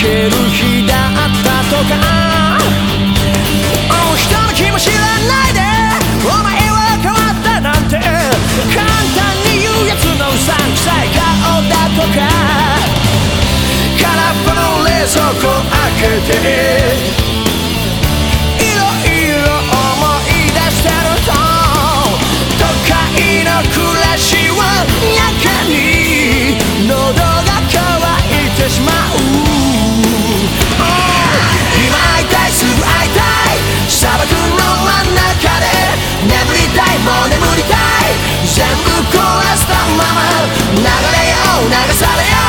ける日だったとかもう人の気も知らないでお前は変わったなんて簡単に言うやつのうさんくさい顔だとか空っぽの冷蔵庫開けて全部壊したまま流れよう流されよう